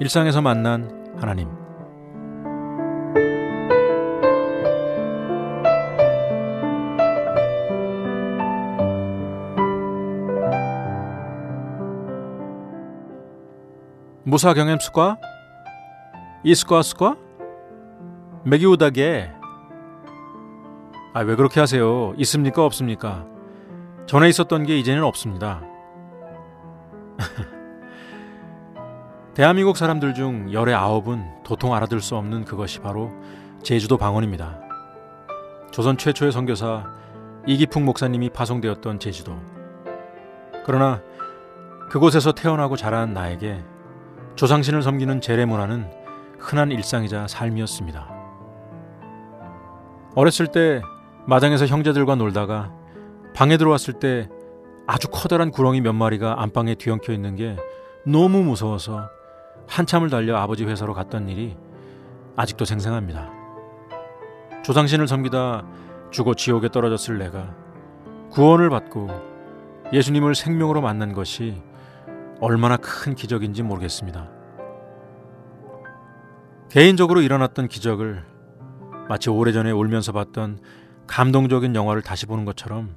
일상에서 만난 하나님. 무사 경험 스과? 이스과 스과? 매기우다게 아, 왜 그렇게 하세요? 있습니까? 없습니까? 전에 있었던 게 이제는 없습니다. 대한민국 사람들 중 열의 아홉은 도통 알아들 수 없는 그것이 바로 제주도 방언입니다. 조선 최초의 선교사 이기풍 목사님이 파송되었던 제주도. 그러나 그곳에서 태어나고 자란 나에게 조상신을 섬기는 재래 문화는 흔한 일상이자 삶이었습니다. 어렸을 때 마당에서 형제들과 놀다가 방에 들어왔을 때 아주 커다란 구렁이 몇 마리가 안방에 뒤엉켜 있는 게 너무 무서워서 한참을 달려 아버지 회사로 갔던 일이 아직도 생생합니다. 조상신을 섬기다 죽어 지옥에 떨어졌을 내가 구원을 받고 예수님을 생명으로 만난 것이 얼마나 큰 기적인지 모르겠습니다. 개인적으로 일어났던 기적을 마치 오래전에 울면서 봤던 감동적인 영화를 다시 보는 것처럼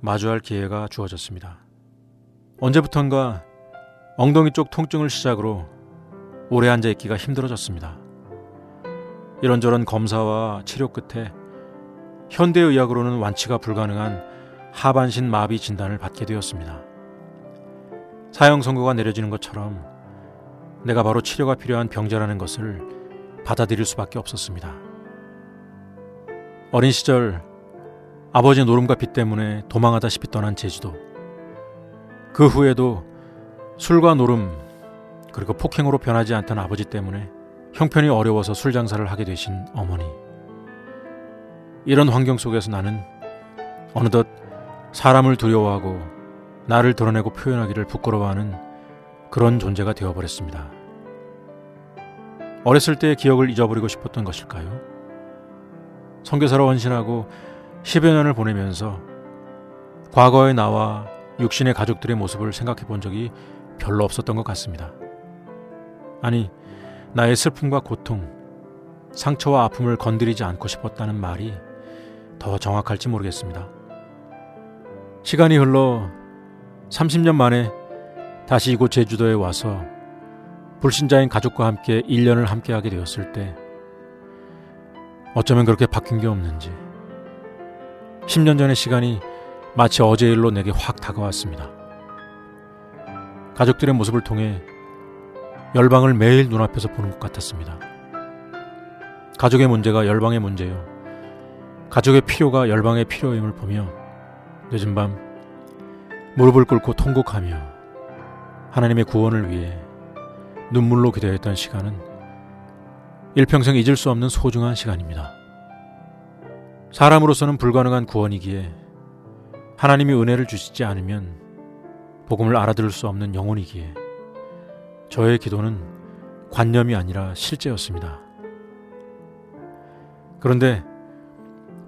마주할 기회가 주어졌습니다. 언제부턴가 엉덩이 쪽 통증을 시작으로 오래 앉아 있기가 힘들어졌습니다. 이런저런 검사와 치료 끝에 현대의학으로는 완치가 불가능한 하반신 마비 진단을 받게 되었습니다. 사형 선고가 내려지는 것처럼 내가 바로 치료가 필요한 병자라는 것을 받아들일 수밖에 없었습니다. 어린 시절 아버지 노름과 빚 때문에 도망하다시피 떠난 제주도. 그 후에도 술과 노름 그리고 폭행으로 변하지 않던 아버지 때문에 형편이 어려워서 술 장사를 하게 되신 어머니. 이런 환경 속에서 나는 어느덧 사람을 두려워하고 나를 드러내고 표현하기를 부끄러워하는 그런 존재가 되어버렸습니다. 어렸을 때의 기억을 잊어버리고 싶었던 것일까요? 선교사로 헌신하고 10여 년을 보내면서 과거의 나와 육신의 가족들의 모습을 생각해 본 적이 별로 없었던 것 같습니다. 아니, 나의 슬픔과 고통, 상처와 아픔을 건드리지 않고 싶었다는 말이 더 정확할지 모르겠습니다. 시간이 흘러 30년 만에 다시 이곳 제주도에 와서 불신자인 가족과 함께 1년을 함께하게 되었을 때 어쩌면 그렇게 바뀐 게 없는지 10년 전의 시간이 마치 어제 일로 내게 확 다가왔습니다. 가족들의 모습을 통해 열방을 매일 눈앞에서 보는 것 같았습니다. 가족의 문제가 열방의 문제요. 가족의 필요가 열방의 필요임을 보며 늦은 밤 무릎을 꿇고 통곡하며 하나님의 구원을 위해 눈물로 기도했던 시간은 일평생 잊을 수 없는 소중한 시간입니다. 사람으로서는 불가능한 구원이기에 하나님이 은혜를 주시지 않으면 복음을 알아들을 수 없는 영혼이기에 저의 기도는 관념이 아니라 실제였습니다. 그런데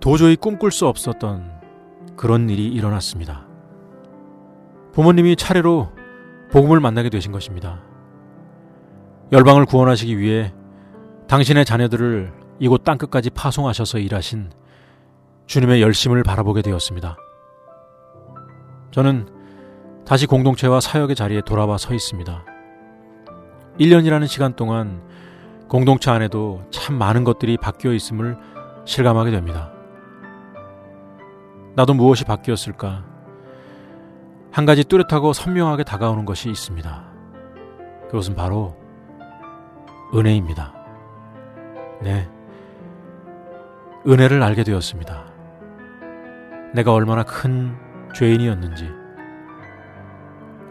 도저히 꿈꿀 수 없었던 그런 일이 일어났습니다. 부모님이 차례로 복음을 만나게 되신 것입니다. 열방을 구원하시기 위해 당신의 자녀들을 이곳 땅끝까지 파송하셔서 일하신 주님의 열심을 바라보게 되었습니다. 저는 다시 공동체와 사역의 자리에 돌아와 서 있습니다. 1년이라는 시간 동안 공동체 안에도 참 많은 것들이 바뀌어 있음을 실감하게 됩니다. 나도 무엇이 바뀌었을까? 한 가지 뚜렷하고 선명하게 다가오는 것이 있습니다. 그것은 바로 은혜입니다. 네. 은혜를 알게 되었습니다. 내가 얼마나 큰 죄인이었는지,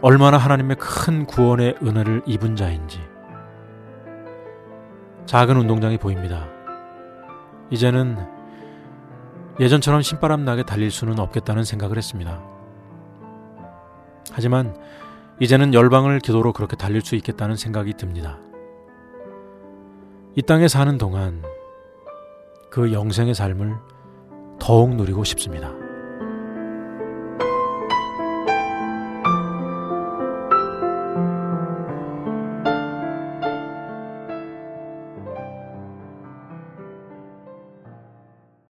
얼마나 하나님의 큰 구원의 은혜를 입은 자인지, 작은 운동장이 보입니다. 이제는 예전처럼 신바람 나게 달릴 수는 없겠다는 생각을 했습니다. 하지만 이제는 열방을 기도로 그렇게 달릴 수 있겠다는 생각이 듭니다. 이 땅에 사는 동안 그 영생의 삶을 더욱 누리고 싶습니다.